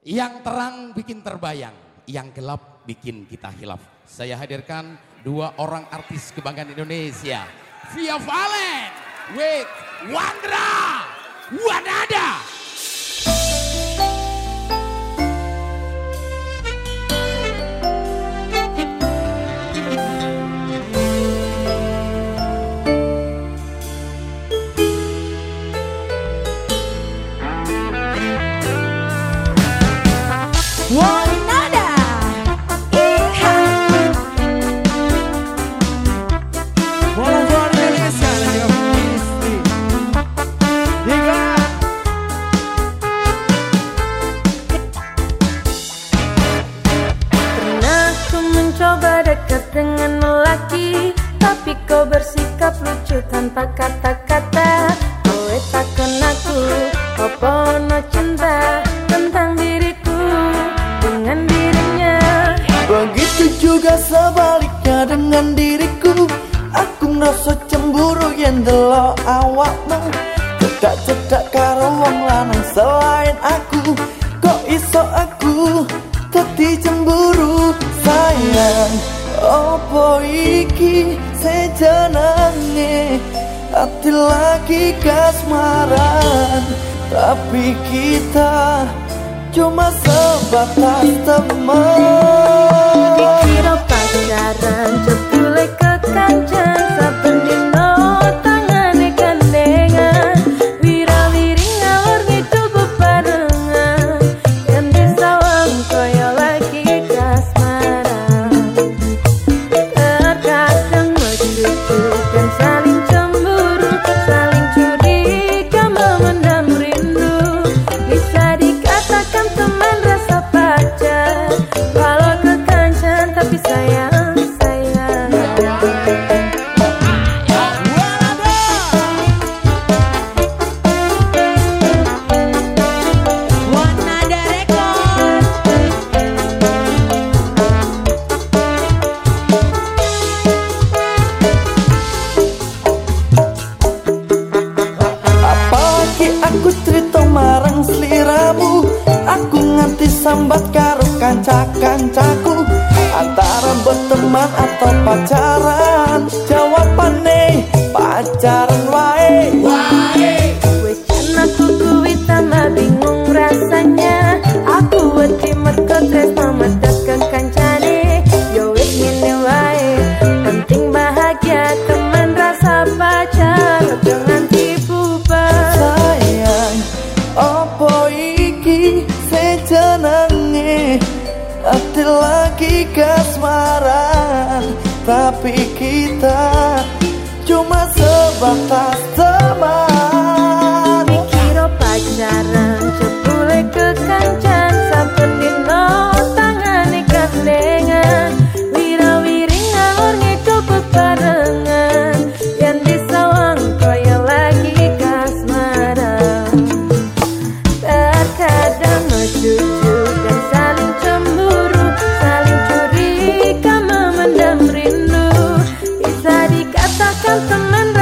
Yang terang bikin terbayang, yang gelap bikin kita hilaf. Saya hadirkan dua orang artis kebanggaan Indonesia. Via Valen with Wandra Wanada. Dengan diriku. Aku ngerasa cemburu yang delok awakmu. Cedak-cedak karo wong lanang selain aku. Kok iso aku teti cemburu? Sayang Opo iki sejenenge? Hati lagi kasmaran Tapi kita cuma sebatas teman sambat karo kanca-kancaku Antara berteman atau pacaran Jawabannya pacaran wae. Wecan aku kuwi tambah bingung kasmaran Tapi kita cuma sebatas teman. Mikiro pacaran nan